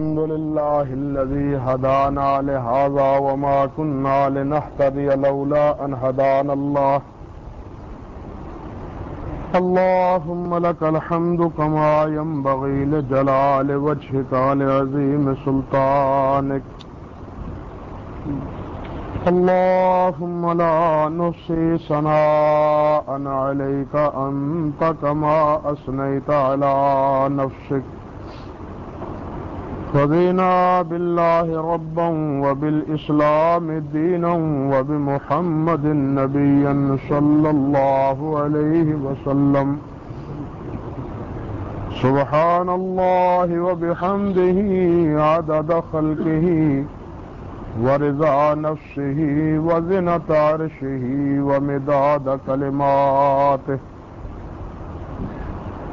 الحمد لله الذي هدانا لهذا وما كنا لنهتدي لولا أن هدانا الله. اللهم لك الحمد كما ينبغي لجلال وجهك لعظيم سلطانك. اللهم لا نحصي ثناء عليك أنت كما أثنيت على نفسك. رضينا بالله ربا وبالإسلام دينا وبمحمد نبيا صلى الله عليه وسلم. سبحان الله وبحمده عدد خلقه ورضا نفسه وزنة عرشه ومداد كلماته.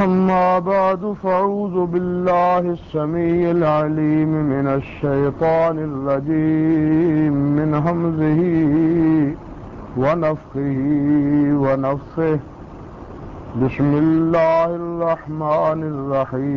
أما بعد فأعوذ بالله السميع العليم من الشيطان الرجيم من همزه ونفخه ونفخه. بسم الله الرحمن الرحيم.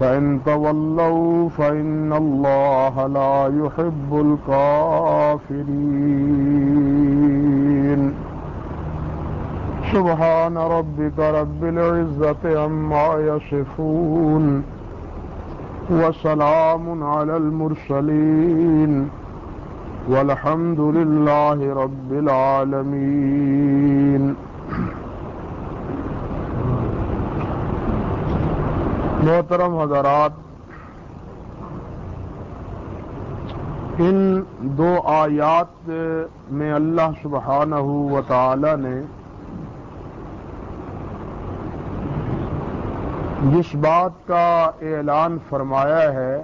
فإن تولوا فإن الله لا يحب الكافرين. سبحان ربك رب العزة عما يصفون وسلام على المرسلين والحمد لله رب العالمين. محترم حضرات، ان دو آیات میں اللہ سبحانہ و تعالی نے جس بات کا اعلان فرمایا ہے،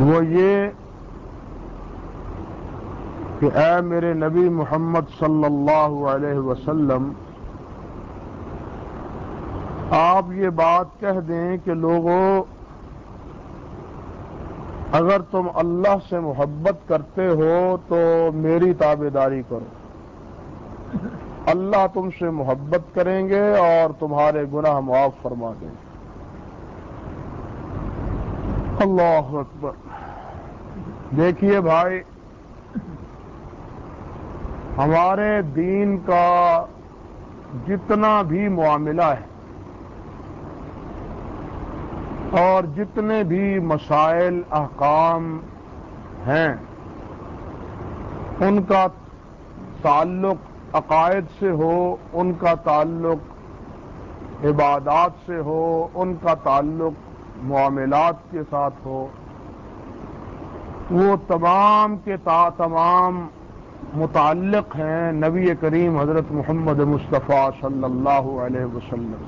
وہ یہ کہ اے میرے نبی محمد صلی اللہ علیہ وسلم، آپ یہ بات کہہ دیں کہ لوگوں اگر تم اللہ سے محبت کرتے ہو تو میری تابے داری کرو۔ اللہ تم سے محبت کریں گے اور تمہارے گناہ معاف فرما دیں گے۔ اللہ اکبر۔ دیکھیے بھائی ہمارے دین کا جتنا بھی معاملہ ہے اور جتنے بھی مسائل، احکام ہیں، ان کا تعلق عقائد سے ہو، ان کا تعلق عبادات سے ہو، ان کا تعلق معاملات کے ساتھ ہو، وہ تمام کے تا تمام متعلق ہیں نبی کریم حضرت محمد مصطفیٰ صلی اللہ علیہ وسلم۔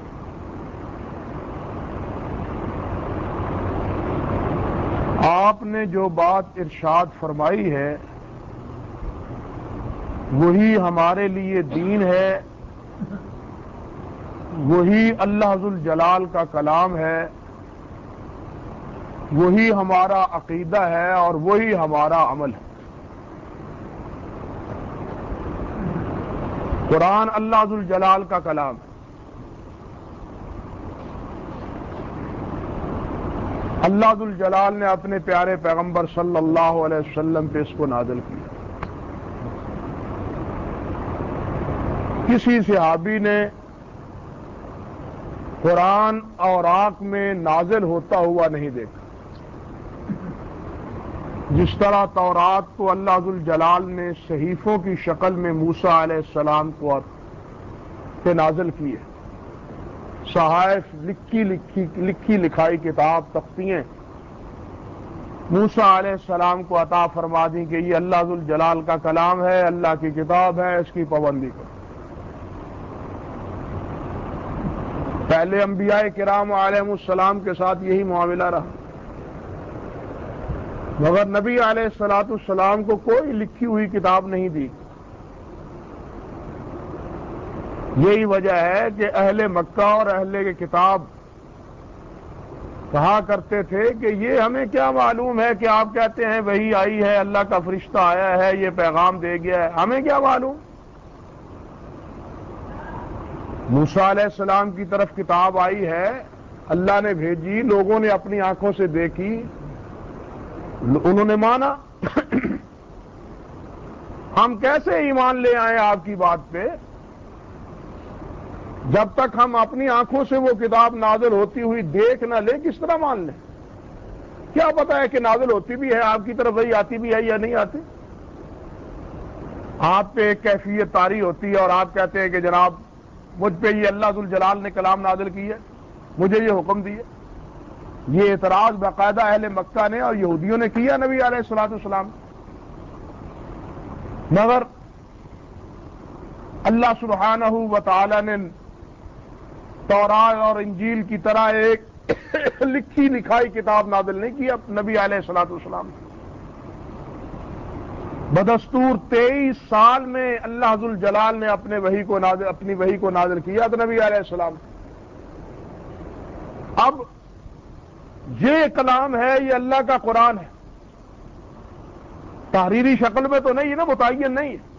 آپ نے جو بات ارشاد فرمائی ہے، وہی ہمارے لیے دین ہے، وہی اللہ حضل جلال کا کلام ہے، وہی ہمارا عقیدہ ہے اور وہی ہمارا عمل ہے۔ قرآن اللہ عز الجلال کا کلام اللہ الجلال نے اپنے پیارے پیغمبر صلی اللہ علیہ وسلم پہ اس کو نازل کیا۔ کسی صحابی نے قرآن اور آنکھ میں نازل ہوتا ہوا نہیں دیکھا۔ جس طرح تورات کو اللہ الجلال نے صحیفوں کی شکل میں موسا علیہ السلام کو پہ نازل کی ہے۔ صحائف لکھی لکھی لکھی لکھائی کتاب تختیاں موسا علیہ السلام کو عطا فرما دی کہ یہ اللہ الجلال کا کلام ہے، اللہ کی کتاب ہے، اس کی پابندی کرو۔ پہلے انبیاء کرام علیہ السلام کے ساتھ یہی معاملہ رہا۔ مگر نبی علیہ السلاط السلام کو کوئی لکھی ہوئی کتاب نہیں دی۔ یہی وجہ ہے کہ اہل مکہ اور اہل کی کتاب کہا کرتے تھے کہ یہ ہمیں کیا معلوم ہے کہ آپ کہتے ہیں وہی آئی ہے، اللہ کا فرشتہ آیا ہے، یہ پیغام دے گیا ہے۔ ہمیں کیا معلوم؟ موسا علیہ السلام کی طرف کتاب آئی ہے، اللہ نے بھیجی، لوگوں نے اپنی آنکھوں سے دیکھی۔ انہوں نے مانا ہم کیسے ایمان لے آئے آپ کی بات پہ؟ جب تک ہم اپنی آنکھوں سے وہ کتاب نازل ہوتی ہوئی دیکھ نہ لیں، کس طرح مان لیں؟ کیا پتا ہے کہ نازل ہوتی بھی ہے، آپ کی طرف وہی آتی بھی ہے یا نہیں آتی؟ آپ پہ ایک کیفیت تاری ہوتی ہے اور آپ کہتے ہیں کہ جناب، مجھ پہ یہ اللہ الجلال نے کلام نازل کی ہے، مجھے یہ حکم دیے۔ یہ اعتراض باقاعدہ اہل مکہ نے اور یہودیوں نے کیا نبی علیہ السلاط السلام مگر اللہ سبحانہ و تعالی نے تورات اور انجیل کی طرح ایک لکھی لکھائی کتاب نازل نہیں کی اب نبی علیہ السلاط السلام بدستور تیئیس سال میں اللہ حض الجلال نے اپنے وہی کو نازل، اپنی وہی کو نازل کیا تو نبی علیہ السلام۔ اب یہ کلام ہے، یہ اللہ کا قرآن ہے۔ تحریری شکل میں تو نہیں ہے نا، متعین نہیں ہے۔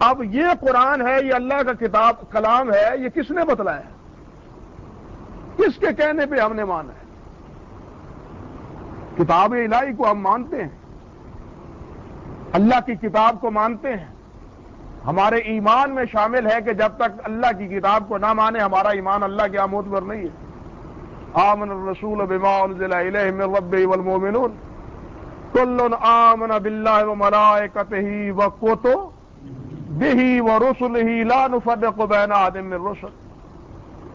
اب یہ قرآن ہے، یہ اللہ کا کتاب، کلام ہے، یہ کس نے بتلایا کس کے کہنے پہ ہم نے مانا ہے؟ کتاب الہی کو ہم مانتے ہیں۔ اللہ کی کتاب کو مانتے ہیں۔ ہمارے ایمان میں شامل ہے کہ جب تک اللہ کی کتاب کو نہ مانے، ہمارا ایمان اللہ کے آمود پر نہیں ہے۔ آمن الرسول بما انزل الیہ من ربی والمومنون کل آمن باللہ و ملائکتہ و کوتو بہی و رسول ہی لان بین آدم میں رسول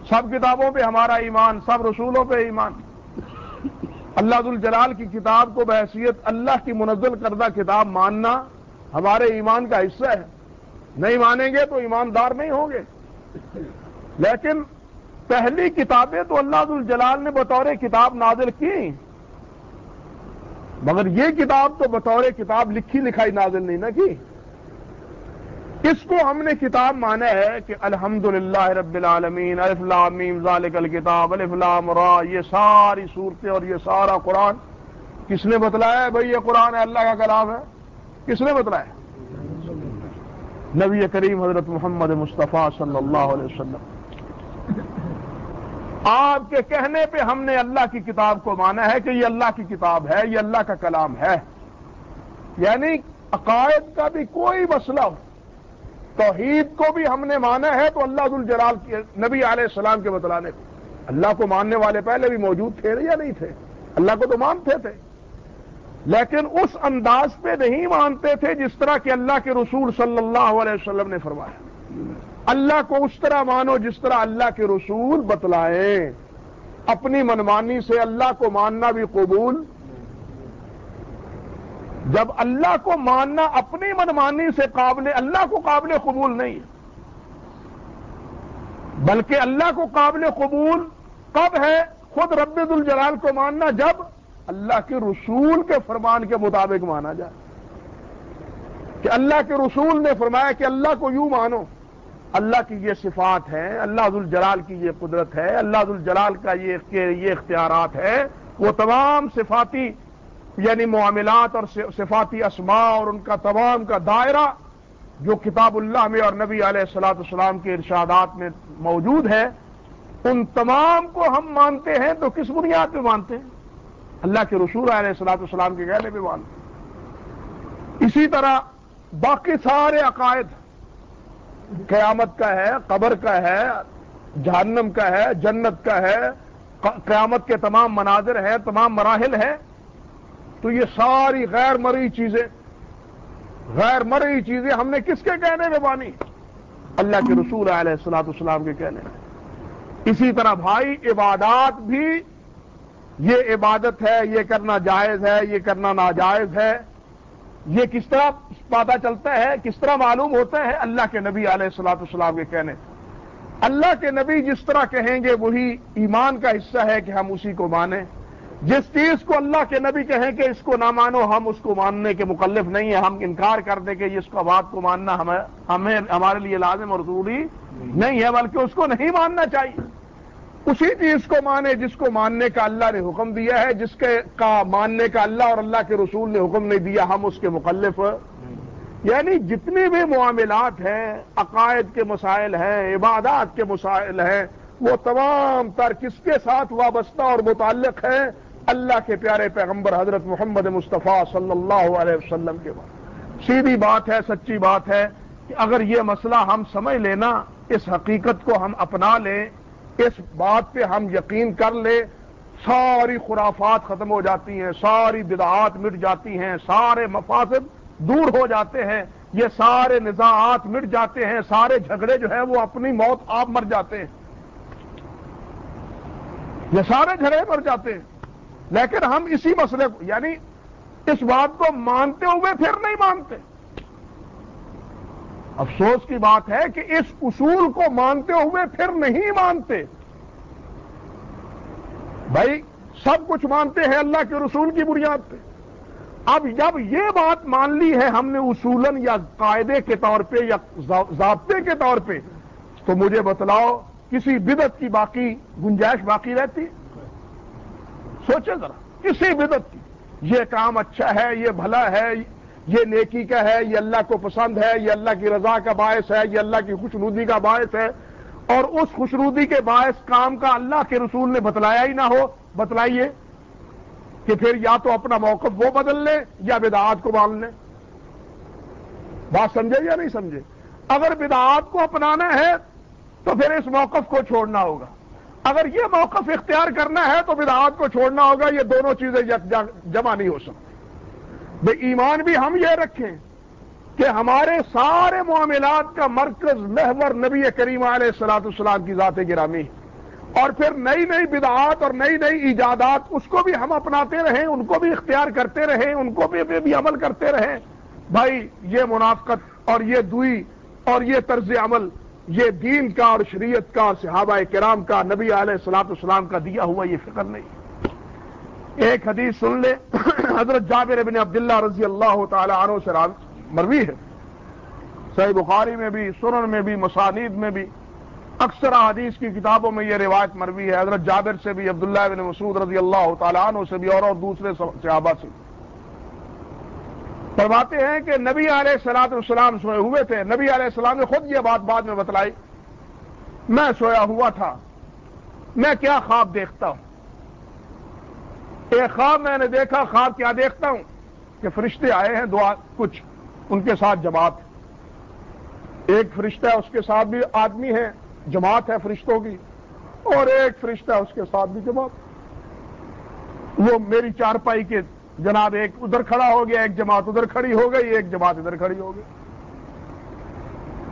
سب کتابوں پہ ہمارا ایمان، سب رسولوں پہ ایمان. اللہ الجلال کی کتاب کو بحثیت، اللہ کی منزل کردہ کتاب ماننا ہمارے ایمان کا حصہ ہے۔ نہیں مانیں گے تو ایماندار نہیں ہوں گے۔ لیکن پہلی کتابیں تو اللہ الجلال نے بطور کتاب نازل کی۔ مگر یہ کتاب تو بطور کتاب لکھی لکھائی نازل نہیں نہ کی۔ اس کو ہم نے کتاب مانا ہے کہ الحمد للہ رب العالمین الفلام ذالک الکتاب الفلام را، یہ ساری صورتیں اور یہ سارا قرآن۔ کس نے بتلایا ہے بھائی یہ قرآن ہے؟ اللہ کا کلام ہے۔ کس نے بتلایا؟ نبی کریم حضرت محمد مصطفیٰ صلی اللہ علیہ وسلم۔ آپ کے کہنے پہ ہم نے اللہ کی کتاب کو مانا ہے کہ یہ اللہ کی کتاب ہے، یہ اللہ کا کلام ہے۔ یعنی عقائد کا بھی کوئی مسئلہ ہو توحید کو بھی ہم نے مانا ہے تو اللہ الجلال کی نبی علیہ السلام کے بتلانے کو اللہ کو ماننے والے پہلے بھی موجود تھے یا نہیں تھے؟ اللہ کو تو مانتے تھے۔ لیکن اس انداز پہ نہیں مانتے تھے جس طرح کہ اللہ کے رسول صلی اللہ علیہ وسلم نے فرمایا۔ اللہ کو اس طرح مانو جس طرح اللہ کے رسول بتلائیں۔ اپنی منمانی سے اللہ کو ماننا بھی قبول۔ جب اللہ کو ماننا اپنی منمانی سے قابل، اللہ کو قابل قبول نہیں بلکہ اللہ کو قابل قبول کب ہے؟ خود رب الجلال کو ماننا جب اللہ کے رسول کے فرمان کے مطابق مانا جائے۔ کہ اللہ کے رسول نے فرمایا کہ اللہ کو یوں مانو۔ اللہ کی یہ صفات ہے اللہ الجلال کی یہ قدرت ہے، اللہ الجلال کا یہ اختیارات ہے وہ تمام صفاتی یعنی معاملات اور صفاتی اسماء اور ان کا تمام کا دائرہ جو کتاب اللہ میں اور نبی علیہ السلاۃ السلام کے ارشادات میں موجود ہے، ان تمام کو ہم مانتے ہیں تو کس بنیاد پہ مانتے ہیں؟ اللہ کے رسول علیہ السلاط السلام کے کہنے پہ مانتے ہیں۔ اسی طرح باقی سارے عقائد قیامت کا ہے، قبر کا ہے، جہنم کا ہے، جنت کا ہے، قیامت کے تمام مناظر ہیں، تمام مراحل ہیں۔ تو یہ ساری غیر مرئی چیزیں، غیر مرئی چیزیں ہم نے کس کے کہنے میں مانی اللہ کے رسول علیہ السلاط اسلام کے کہنے میں۔ اسی طرح بھائی، عبادات بھی، یہ عبادت ہے، یہ کرنا جائز ہے، یہ کرنا ناجائز ہے۔ یہ کس طرح پتا چلتا ہے، کس طرح معلوم ہوتا ہے؟ اللہ کے نبی علیہ السلاط اسلام کے کہنے۔ اللہ کے نبی جس طرح کہیں گے، وہی ایمان کا حصہ ہے کہ ہم اسی کو مانیں۔ جس چیز کو اللہ کے نبی کہیں کہ اس کو نہ مانو، ہم اس کو ماننے کے مکلف نہیں ہیں۔ ہم انکار کر دیں کہ اس کا بات کو ماننا ہمیں، ہمارے لیے لازم اور ضروری نہیں ہے، بلکہ اس کو نہیں ماننا چاہیے۔ اسی چیز کو مانے جس کو ماننے کا اللہ نے حکم دیا ہے، جس کے کا ماننے کا اللہ اور اللہ کے رسول نے حکم نہیں دیا، ہم اس کے مکلف یعنی جتنے بھی معاملات ہیں، عقائد کے مسائل ہیں، عبادات کے مسائل ہیں، وہ تمام تر کس کے ساتھ وابستہ اور متعلق ہیں؟ اللہ کے پیارے پیغمبر حضرت محمد مصطفیٰ صلی اللہ علیہ وسلم کے بعد۔ سیدھی بات ہے، سچی بات ہے کہ اگر یہ مسئلہ ہم سمجھ لینا، اس حقیقت کو ہم اپنا لیں اس بات پہ ہم یقین کر لیں ساری خرافات ختم ہو جاتی ہیں، ساری بدعات مٹ جاتی ہیں، سارے مفاصد دور ہو جاتے ہیں، یہ سارے نظاعات مٹ جاتے ہیں، سارے جھگڑے جو ہیں وہ اپنی موت آپ مر جاتے ہیں۔ یہ سارے جھگڑے مر جاتے ہیں۔ لیکن ہم اسی مسئلے کو یعنی اس بات کو مانتے ہوئے پھر نہیں مانتے۔ افسوس کی بات ہے کہ اس اصول کو مانتے ہوئے پھر نہیں مانتے۔ بھائی، سب کچھ مانتے ہیں اللہ کے رسول کی بنیاد پہ۔ اب جب یہ بات مان لی ہے ہم نے اصولن یا قاعدے کے طور پہ یا ضابطے کے طور پہ، تو مجھے بتلاؤ، کسی بدت کی باقی گنجائش باقی رہتی؟ سوچے ذرا، کسی بدت کی، یہ کام اچھا ہے، یہ بھلا ہے یہ نیکی کا ہے، یہ اللہ کو پسند ہے، یہ اللہ کی رضا کا باعث ہے، یہ اللہ کی خوشنودی کا باعث ہے۔ اور اس خوشنودی کے باعث کام کا اللہ کے رسول نے بتلایا ہی نہ ہو۔ بتلائیے کہ پھر یا تو اپنا موقف وہ بدل لیں یا بدعات کو مان لیں بات سمجھے یا نہیں سمجھے؟ اگر بدعات کو اپنانا ہے تو پھر اس موقف کو چھوڑنا ہوگا۔ اگر یہ موقف اختیار کرنا ہے تو بدعات کو چھوڑنا ہوگا۔ یہ دونوں چیزیں جمع نہیں ہو سکتی۔ بھائی ایمان بھی ہم یہ رکھیں کہ ہمارے سارے معاملات کا مرکز محور نبی کریم علیہ السلاط السلام کی ذات گرامی اور پھر نئی نئی بدعات اور نئی نئی ایجادات اس کو بھی ہم اپناتے رہیں، ان کو بھی اختیار کرتے رہیں، ان کو بھی بھی عمل کرتے رہیں۔ بھائی، یہ منافقت اور یہ دوئی اور یہ طرز عمل، یہ دین کا اور شریعت کا اور صحابہ کرام کا نبی علیہ السلاط اسلام کا دیا ہوا یہ فکر نہیں۔ ایک حدیث سن لے۔ حضرت جابر بن عبداللہ رضی اللہ تعالی عنہ سے مروی ہے۔ صحیح بخاری میں بھی، سنن میں بھی مسانید میں بھی۔ اکثر حدیث کی کتابوں میں یہ روایت مروی ہے۔ حضرت جابر سے بھی، عبداللہ بن مسعود رضی اللہ تعالیٰ عنہ سے بھی اور اور دوسرے صحابہ سے۔ بھی فرماتے ہیں کہ نبی علیہ السلاط السلام سوئے ہوئے تھے۔ نبی علیہ السلام نے خود یہ بات بعد میں بتلائی۔ میں سویا ہوا تھا۔ میں کیا خواب دیکھتا ہوں؟ ایک خواب میں نے دیکھا، خواب کیا دیکھتا ہوں کہ فرشتے آئے ہیں دعا، کچھ ان کے ساتھ جماعت ایک فرشتہ اس کے ساتھ بھی آدمی ہے، جماعت ہے فرشتوں کی، اور ایک فرشتہ اس کے ساتھ بھی جماعت۔ وہ میری چارپائی کے جناب ایک ادھر کھڑا ہو گیا، ایک جماعت ادھر کھڑی ہو گئی، ایک جماعت ادھر کھڑی ہو گئی۔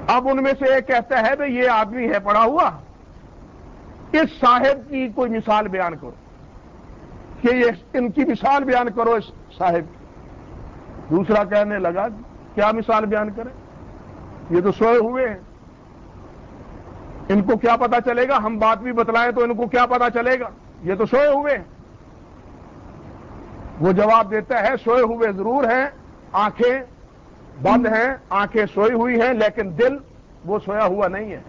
اب ان میں سے ایک کہتا ہے بھائی یہ آدمی ہے پڑا ہوا۔ اس صاحب کی کوئی مثال بیان کرو۔ کہ یہ ان کی مثال بیان کرو اس صاحب دوسرا کہنے لگا، کیا مثال بیان کریں؟ یہ تو سوئے ہوئے ہیں۔ ان کو کیا پتا چلے گا؟ ہم بات بھی بتلائیں تو ان کو کیا پتا چلے گا؟ یہ تو سوئے ہوئے ہیں۔ وہ جواب دیتا ہے، سوئے ہوئے ضرور ہیں، آنکھیں بند ہیں، آنکھیں سوئی ہوئی ہیں، لیکن دل وہ سویا ہوا نہیں ہے۔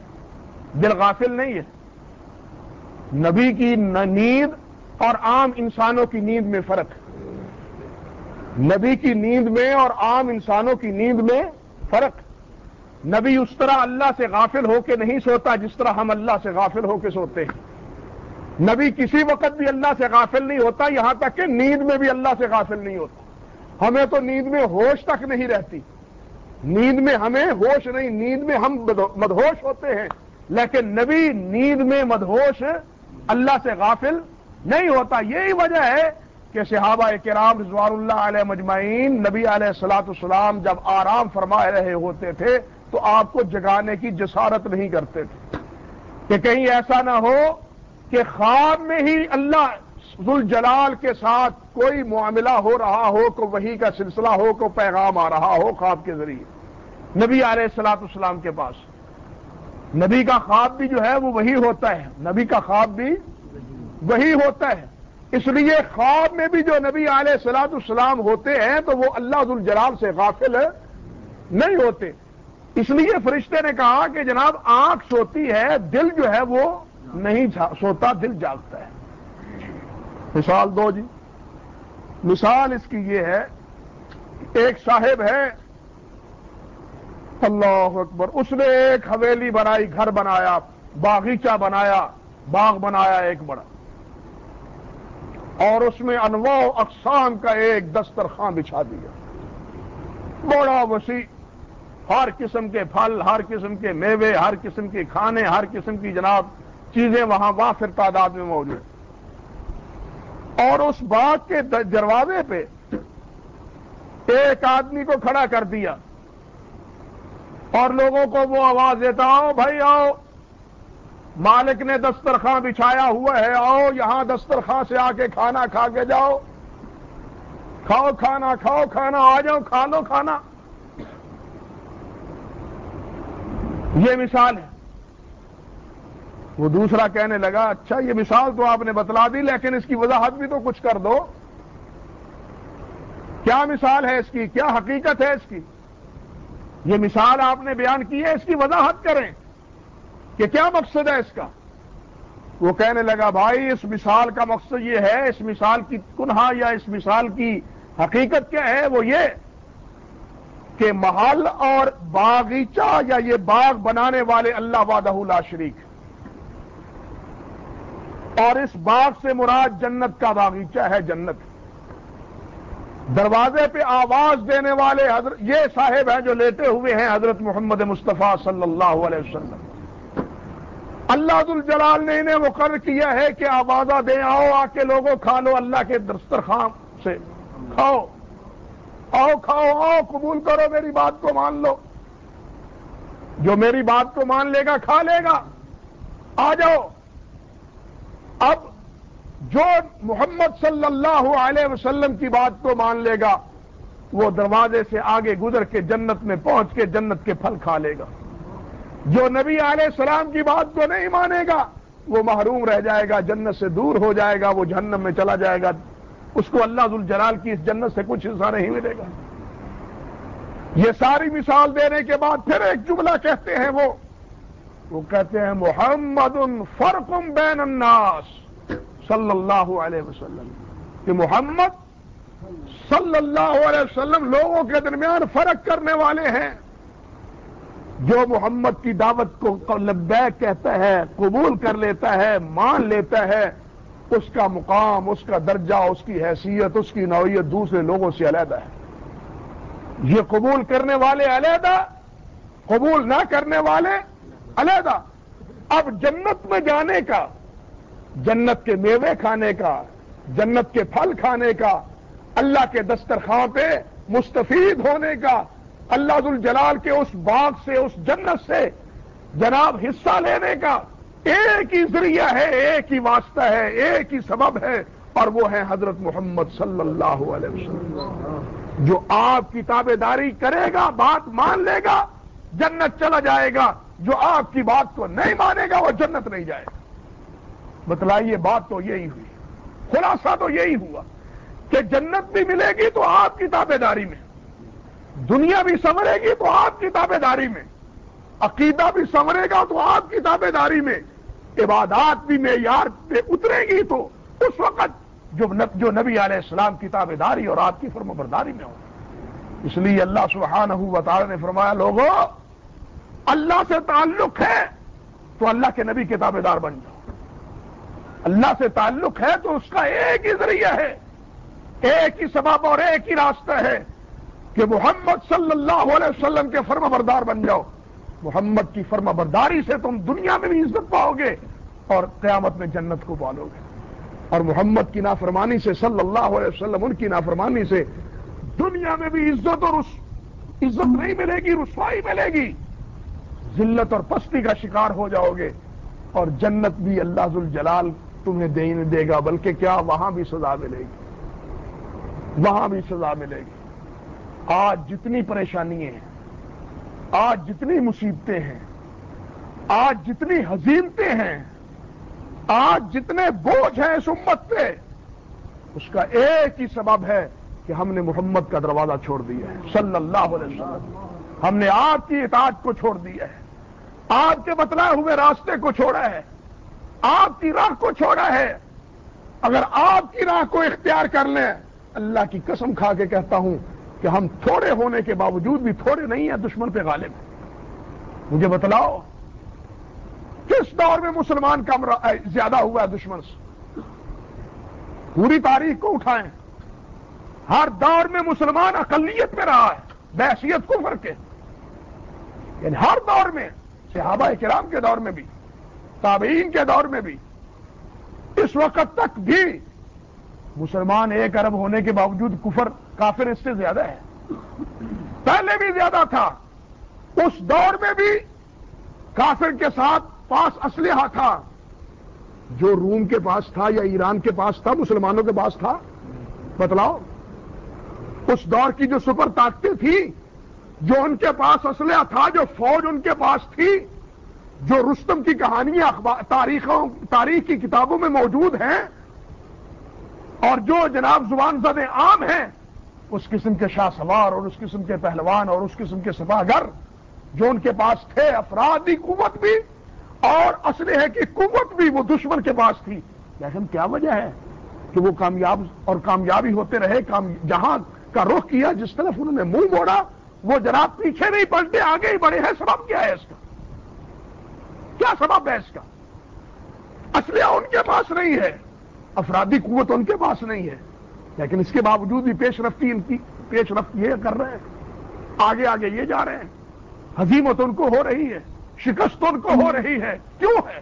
دل غافل نہیں ہے۔ نبی کی نیند اور عام انسانوں کی نیند میں فرق۔ نبی کی نیند میں اور عام انسانوں کی نیند میں فرق۔ نبی اس طرح اللہ سے غافل ہو کے نہیں سوتا جس طرح ہم اللہ سے غافل ہو کے سوتے ہیں۔ نبی کسی وقت بھی اللہ سے غافل نہیں ہوتا، یہاں تک کہ نیند میں بھی اللہ سے غافل نہیں ہوتا۔ ہمیں تو نیند میں ہوش تک نہیں رہتی۔ نیند میں ہمیں ہوش نہیں، نیند میں ہم مدہوش ہوتے ہیں۔ لیکن نبی نیند میں مدہوش اللہ سے غافل نہیں ہوتا، یہی وجہ ہے کہ صحابہ کرام رضوان اللہ علیہ مجمعین نبی علیہ السلاۃ السلام جب آرام فرما رہے ہوتے تھے تو آپ کو جگانے کی جسارت نہیں کرتے تھے۔ کہ کہیں ایسا نہ ہو کہ خواب میں ہی اللہ ذوالجلال کے ساتھ کوئی معاملہ ہو رہا ہو، کو وہی کا سلسلہ ہو، کو پیغام آ رہا ہو خواب کے ذریعے۔ نبی علیہ السلاط اسلام کے پاس۔ نبی کا خواب بھی جو ہے وہ وہی ہوتا ہے، نبی کا خواب بھی وہی ہوتا ہے۔ اس لیے خواب میں بھی جو نبی علیہ السلاط السلام ہوتے ہیں تو وہ اللہ ذوالجلال سے غافل نہیں ہوتے۔ اس لیے فرشتے نے کہا کہ جناب آنکھ سوتی ہے، دل جو ہے وہ نہیں سوتا، دل جاگتا ہے۔ مثال دو جی۔ مثال اس کی یہ ہے ایک صاحب ہے۔ اللہ اکبر، اس نے ایک حویلی بنائی، گھر بنایا، باغیچہ بنایا، باغ بنایا ایک بڑا۔ اور اس میں انواع اقسام کا ایک دسترخوان بچھا دیا۔ بڑا وسیع، ہر قسم کے پھل، ہر قسم کے میوے، ہر قسم کے کھانے، ہر قسم کی جناب چیزیں وہاں وافر تعداد میں موجود۔ اور اس باغ کے دروازے پہ ایک آدمی کو کھڑا کر دیا۔ اور لوگوں کو وہ آواز دیتا، آؤ بھائی، آؤ! مالک نے دسترخواں بچھایا ہوا ہے، آؤ یہاں دسترخواں سے آ کے کھانا کھا کے جاؤ۔ کھاؤ کھانا کھاؤ کھانا، آ جاؤ، کھا لو کھانا۔ یہ مثال ہے۔ وہ دوسرا کہنے لگا اچھا یہ مثال تو آپ نے بتلا دی، لیکن اس کی وضاحت بھی تو کچھ کر دو۔ کیا مثال ہے اس کی؟ کیا حقیقت ہے اس کی؟ یہ مثال آپ نے بیان کی ہے، اس کی وضاحت کریں۔ کہ کیا مقصد ہے اس کا؟ وہ کہنے لگا، بھائی، اس مثال کا مقصد یہ ہے، اس مثال کی کنہا یا اس مثال کی حقیقت کیا ہے؟ وہ یہ کہ محل اور باغیچہ یا یہ باغ بنانے والے اللہ وادہ لا شریک اور اس باغ سے مراد جنت کا باغیچہ ہے، جنت۔ دروازے پہ آواز دینے والے حضرت یہ صاحب ہیں جو لیتے ہوئے ہیں، حضرت محمد مصطفیٰ صلی اللہ علیہ وسلم۔ اللہ الجلال نے انہیں مقرر کیا ہے کہ آوازہ دیں، آؤ آ کے لوگوں کھا لو اللہ کے دسترخوان سے۔ کھاؤ۔ آؤ کھاؤ، آؤ، قبول کرو، میری بات کو مان لو۔ جو میری بات کو مان لے گا، کھا لے گا۔ آ جاؤ۔ اب جو محمد صلی اللہ علیہ وسلم کی بات کو مان لے گا، وہ دروازے سے آگے گزر کے جنت میں پہنچ کے جنت کے پھل کھا لے گا۔ جو نبی علیہ السلام کی بات کو نہیں مانے گا، وہ محروم رہ جائے گا، جنت سے دور ہو جائے گا، وہ جہنم میں چلا جائے گا۔ اس کو اللہ الجلال کی اس جنت سے کچھ حصہ نہیں ملے گا۔ یہ ساری مثال دینے کے بعد پھر ایک جملہ کہتے ہیں وہ۔ وہ کہتے ہیں، محمد فرقم بین الناس صلی اللہ علیہ وسلم۔ کہ محمد صلی اللہ علیہ وسلم لوگوں کے درمیان فرق کرنے والے ہیں۔ جو محمد کی دعوت کو لبیک کہتا ہے، قبول کر لیتا ہے، مان لیتا ہے، اس کا مقام، اس کا درجہ، اس کی حیثیت، اس کی نوعیت دوسرے لوگوں سے علیحدہ ہے۔ یہ قبول کرنے والے علیحدہ، قبول نہ کرنے والے علیحدہ۔ اب جنت میں جانے کا، جنت کے میوے کھانے کا، جنت کے پھل کھانے کا، اللہ کے دسترخواں پہ مستفید ہونے کا اللہ الجلال کے اس باغ سے، اس جنت سے جناب حصہ لینے کا ایک ہی ذریعہ ہے، ایک ہی واسطہ ہے، ایک ہی سبب ہے اور وہ ہے حضرت محمد صلی اللہ علیہ وسلم۔ جو آپ کی تابے داری کرے گا، بات مان لے گا، جنت چلا جائے گا۔ جو آپ کی بات کو نہیں مانے گا، وہ جنت نہیں جائے گا۔ بتلائیے، بات تو یہی ہوئی۔ خلاصہ تو یہی ہوا کہ جنت بھی ملے گی تو آپ کی تابے داری میں۔ دنیا بھی سمرے گی تو آپ کی تابے داری میں۔ عقیدہ بھی سمرے گا تو آپ کی تابے داری میں۔ عبادات بھی معیار پہ اترے گی تو اس وقت جو جو نبی علیہ السلام کی تابے داری اور آپ کی فرم برداری میں ہو۔ اس لیے اللہ سبحانہ و تعالی نے فرمایا لوگوں اللہ سے تعلق ہے تو اللہ کے نبی کے تابے دار بن جاؤ۔ اللہ سے تعلق ہے تو اس کا ایک ہی ذریعہ ہے۔ ایک ہی سبب اور ایک ہی راستہ ہے۔ کہ محمد صلی اللہ علیہ وسلم کے فرما بردار بن جاؤ۔ محمد کی فرما برداری سے تم دنیا میں بھی عزت پاؤ گے اور قیامت میں جنت کو پالو گے۔ اور محمد کی نافرمانی سے، صلی اللہ علیہ وسلم ان کی نافرمانی سے دنیا میں بھی عزت اور اس عزت نہیں ملے گی، رسوائی ملے گی۔ ذلت اور پستی کا شکار ہو جاؤ گے اور جنت بھی اللہ جلال تمہیں دے گا، بلکہ کیا؟ وہاں بھی سزا ملے گی۔ وہاں بھی سزا ملے گی۔ آج جتنی پریشانی ہیں، آج جتنی مصیبتیں ہیں، آج جتنی حزینتیں ہیں، آج جتنے بوجھ ہیں اس امت پہ، اس کا ایک ہی سبب ہے کہ ہم نے محمد کا دروازہ چھوڑ دیا ہے۔ صلی اللہ علیہ وسلم، ہم نے آپ کی اطاعت کو چھوڑ دیا ہے۔ آپ کے بتلائے ہوئے راستے کو چھوڑا ہے۔ آپ کی راہ کو چھوڑا ہے۔ اگر آپ کی راہ کو اختیار کر لیں، اللہ کی قسم کھا کے کہتا ہوں کہ ہم تھوڑے ہونے کے باوجود بھی تھوڑے نہیں ہیں، دشمن پہ غالب مجھے بتلاؤ، کس دور میں مسلمان کم زیادہ ہوا ہے دشمن سے؟ پوری تاریخ کو اٹھائیں۔ ہر دور میں مسلمان اقلیت میں رہا ہے، بحثیت کو فرق ہے یعنی ہر دور میں، صحابہ کرام کے دور میں بھی، تابعین کے دور میں بھی، اس وقت تک بھی مسلمان ایک ارب ہونے کے باوجود کفر کافر اس سے زیادہ ہے پہلے بھی زیادہ تھا۔ اس دور میں بھی کافر کے ساتھ پاس اسلحہ تھا۔ جو روم کے پاس تھا یا ایران کے پاس تھا، مسلمانوں کے پاس تھا۔ بتلاؤ، اس دور کی جو سپر طاقتیں تھیں جو ان کے پاس اسلحہ تھا، جو فوج ان کے پاس تھی، جو رستم کی کہانیاں تاریخوں، تاریخ کی کتابوں میں موجود ہیں، اور جو جناب زبان زد عام ہیں اس قسم کے شاہ سوار اور اس قسم کے پہلوان اور اس قسم کے سپاگر جو ان کے پاس تھے، افرادی قوت بھی اور اسلحے کی قوت بھی وہ دشمن کے پاس تھی۔ لیکن کیا وجہ ہے کہ وہ کامیاب اور کامیابی ہوتے رہے؟ جہاں کا رخ کیا، جس طرف انہوں نے منہ موڑا، وہ جناب پیچھے نہیں پلٹے آگے ہی بڑے ہیں۔ سبب کیا ہے اس کا؟ کیا سبب ہے اس کا؟ اسلحہ ان کے پاس نہیں ہے۔ افرادی قوت ان کے پاس نہیں ہے۔ لیکن اس کے باوجود بھی پیش رفتی ان کی پیش رفت یہ کر رہے ہیں۔ آگے آگے یہ جا رہے ہیں۔ حزیمت ان کو ہو رہی ہے۔ شکست ان کو ہو رہی ہے۔ کیوں ہے؟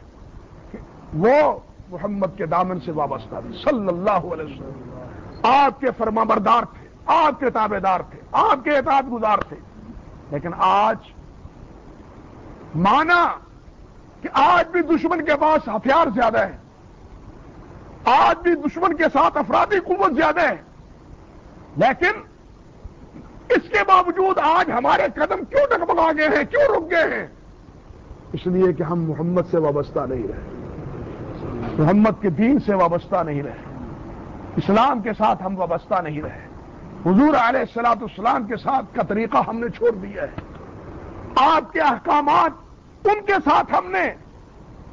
وہ محمد کے دامن سے وابستہ تھے۔ صلی اللہ علیہ وسلم۔ آپ کے فرما بردار تھے۔ آپ کے تابے دار تھے۔ آپ کے اعتاد گزار تھے۔ لیکن آج مانا کہ آج بھی دشمن کے پاس ہتھیار زیادہ ہے آج بھی دشمن کے ساتھ افرادی قوت زیادہ ہے۔ لیکن اس کے باوجود آج ہمارے قدم کیوں ڈگمگا گئے ہیں؟ کیوں رک گئے ہیں؟ اس لیے کہ ہم محمد سے وابستہ نہیں رہے۔ محمد کے دین سے وابستہ نہیں رہے۔ اسلام کے ساتھ ہم وابستہ نہیں رہے۔ حضور علیہ السلاط اسلام کے ساتھ کا طریقہ ہم نے چھوڑ دیا ہے۔ آپ کے احکامات ان کے ساتھ ہم نے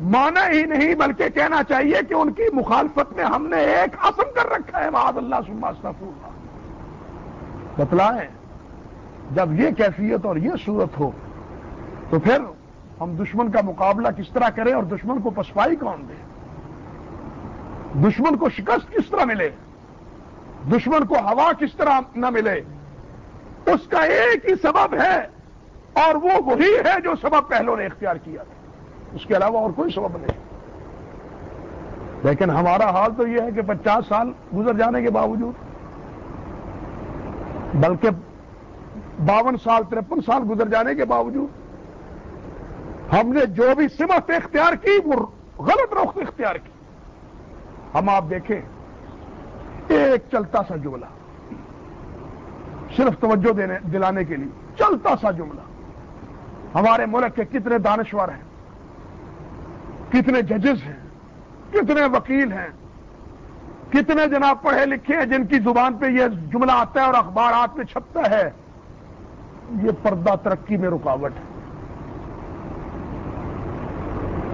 مانا ہی نہیں بلکہ کہنا چاہیے کہ ان کی مخالفت میں ہم نے ایک عصم کر رکھا ہے معاذ اللہ سما سفر بتلائیں، جب یہ کیفیت اور یہ صورت ہو، تو پھر ہم دشمن کا مقابلہ کس طرح کریں اور دشمن کو پسپائی کون دے؟ دشمن کو شکست کس طرح ملے؟ دشمن کو ہوا کس طرح نہ ملے؟ اس کا ایک ہی سبب ہے اور وہ وہی ہے جو سبب پہلوں نے اختیار کیا۔ تھا اس کے علاوہ اور کوئی سبب نہیں۔ لیکن ہمارا حال تو یہ ہے کہ پچاس سال گزر جانے کے باوجود، بلکہ باون سال، ترپن سال گزر جانے کے باوجود، ہم نے جو بھی سمت اختیار کی، وہ غلط رخ اختیار کی۔ ہم آپ دیکھیں، ایک چلتا سا جملہ، صرف توجہ دینے، دلانے کے لیے، چلتا سا جملہ۔ ہمارے ملک کے کتنے دانشور ہیں کتنے ججز ہیں، کتنے وکیل ہیں، کتنے جناب پڑھے لکھے ہیں جن کی زبان پہ یہ جملہ آتا ہے اور اخبارات میں چھپتا ہے۔ یہ پردہ ترقی میں رکاوٹ ہے۔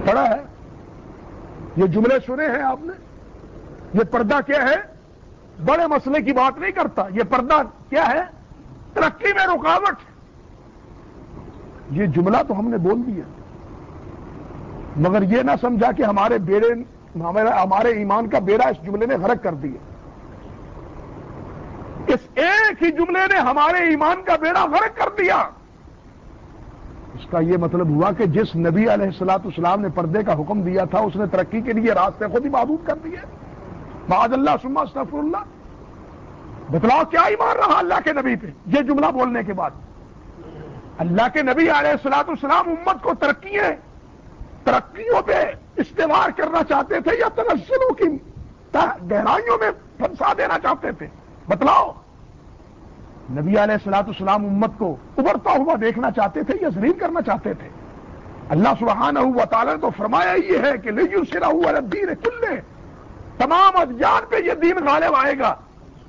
پڑا ہے؟ یہ جملے سنے ہیں آپ نے؟ یہ پردہ کیا ہے؟ بڑے مسئلے کی بات نہیں کرتا۔ یہ پردہ کیا ہے؟ ترقی میں رکاوٹ یہ جملہ تو ہم نے بول دیا۔ مگر یہ نہ سمجھا کہ ہمارے بیڑے ہمارے ایمان کا بیڑا اس جملے نے غرق کر دیا۔ اس ایک ہی جملے نے ہمارے ایمان کا بیڑا غرق کر دیا۔ اس کا یہ مطلب ہوا کہ جس نبی علیہ السلاط اسلام نے پردے کا حکم دیا تھا، اس نے ترقی کے لیے راستے خود ہی معبود کر دیے۔ بعد اللہ سما استفر اللہ۔ بتلاؤ کیا ایمان رہا اللہ کے نبی پہ؟ یہ جملہ بولنے کے بعد۔ اللہ کے نبی علیہ السلاط اسلام امت کو ترقی ہے۔ ترقیوں پہ استعمال کرنا چاہتے تھے یا تنزلوں کی گہرائیوں میں پھنسا دینا چاہتے تھے؟ بتلاؤ۔ نبی علیہ السلاط اسلام امت کو ابھرتا ہوا دیکھنا چاہتے تھے یا ذلیل کرنا چاہتے تھے؟ اللہ سبحانہ ہوا تعالیٰ نے تو فرمایا یہ ہے کہ لیجو سرا ہوا دین کلے تمام ادجان پہ یہ دین غالب آئے گا۔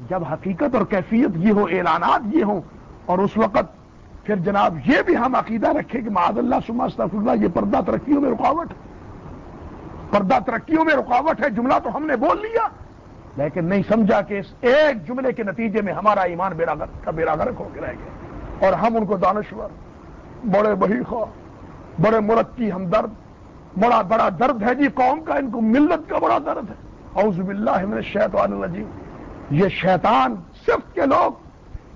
جب حقیقت اور کیفیت یہ ہو، اعلانات یہ ہوں اور اس وقت پھر جناب یہ بھی ہم عقیدہ رکھیں کہ معاذ اللہ سما اللہ، یہ پردہ ترقیوں میں رکاوٹ ہے۔ پردہ ترقیوں میں رکاوٹ ہے، جملہ تو ہم نے بول لیا۔ لیکن نہیں سمجھا کہ اس ایک جملے کے نتیجے میں ہمارا ایمان بیرا کا بیرا گرک ہو کے رہ گیا۔ اور ہم ان کو دانشور، بڑے بہی خواہ بڑے ملک کی ہمدرد، بڑا بڑا درد ہے جی قوم کا، ان کو ملت کا بڑا درد ہے۔ اوز باللہ من الشیطان الرجیم۔ یہ شیطان صرف کے لوگ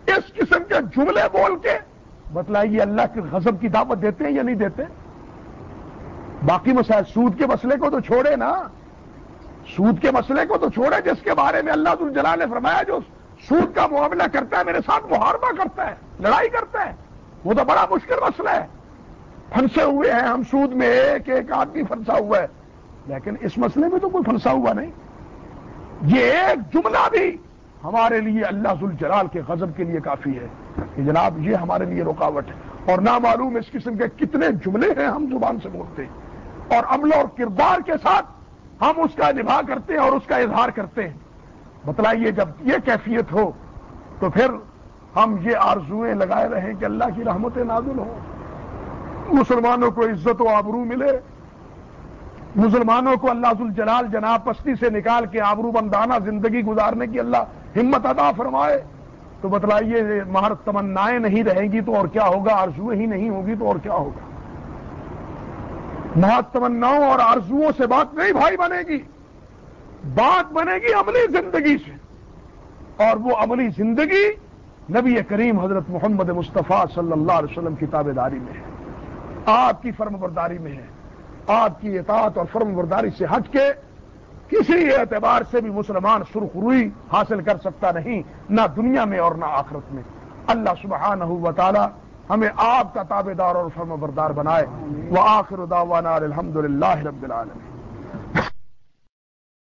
اس قسم کے جملے بول کے بتلائیے، اللہ کے غضب کی دعوت دیتے ہیں یا نہیں دیتے؟ باقی مسائل، سود کے مسئلے کو تو چھوڑے نا۔ سود کے مسئلے کو تو چھوڑے، جس کے بارے میں اللہ الجلال نے فرمایا، جو سود کا معاملہ کرتا ہے، میرے ساتھ محاربہ کرتا ہے، لڑائی کرتا ہے، وہ تو بڑا مشکل مسئلہ ہے۔ پھنسے ہوئے ہیں ہم سود میں، ایک ایک آدمی پھنسا ہوا ہے۔ لیکن اس مسئلے میں تو کوئی پھنسا ہوا نہیں۔ یہ ایک جملہ بھی ہمارے لیے اللہ الجلال کے غضب کے لیے کافی ہے۔ کہ جناب، یہ ہمارے لیے رکاوٹ ہے۔ اور نہ معلوم اس قسم کے کتنے جملے ہیں ہم زبان سے بولتے ہیں۔ اور عمل اور کردار کے ساتھ ہم اس کا نبھا کرتے ہیں اور اس کا اظہار کرتے ہیں۔ بتلائیے، جب یہ کیفیت ہو تو پھر ہم یہ آرزویں لگائے رہیں کہ اللہ کی رحمت نازل ہو مسلمانوں کو عزت و آبرو ملے۔ مسلمانوں کو اللہ الجلال جناب پستی سے نکال کے آبرو بندانہ زندگی گزارنے کی اللہ ہمت ادا فرمائے تو بتلائیے مہر تمنائیں نہیں رہیں گی تو اور کیا ہوگا؟ آرزویں ہی نہیں ہوگی تو اور کیا ہوگا؟ تمناؤں اور آرزوؤں سے بات نہیں بھائی بنے گی، بات بنے گی عملی زندگی سے۔ اور وہ عملی زندگی نبی کریم حضرت محمد مصطفیٰ صلی اللہ علیہ وسلم کی تابے داری میں ہے۔ آپ کی فرم برداری میں ہے۔ آپ کی اطاعت اور فرم برداری سے ہٹ کے کسی اعتبار سے بھی مسلمان سرخ روئی حاصل کر سکتا نہیں، نہ دنیا میں اور نہ آخرت میں۔ اللہ سبحانہ و تعالی ہمیں آپ کا تابے دار اور فرم بردار بنائے۔ وہ آخر داوانا الحمد للہ رب العالمین۔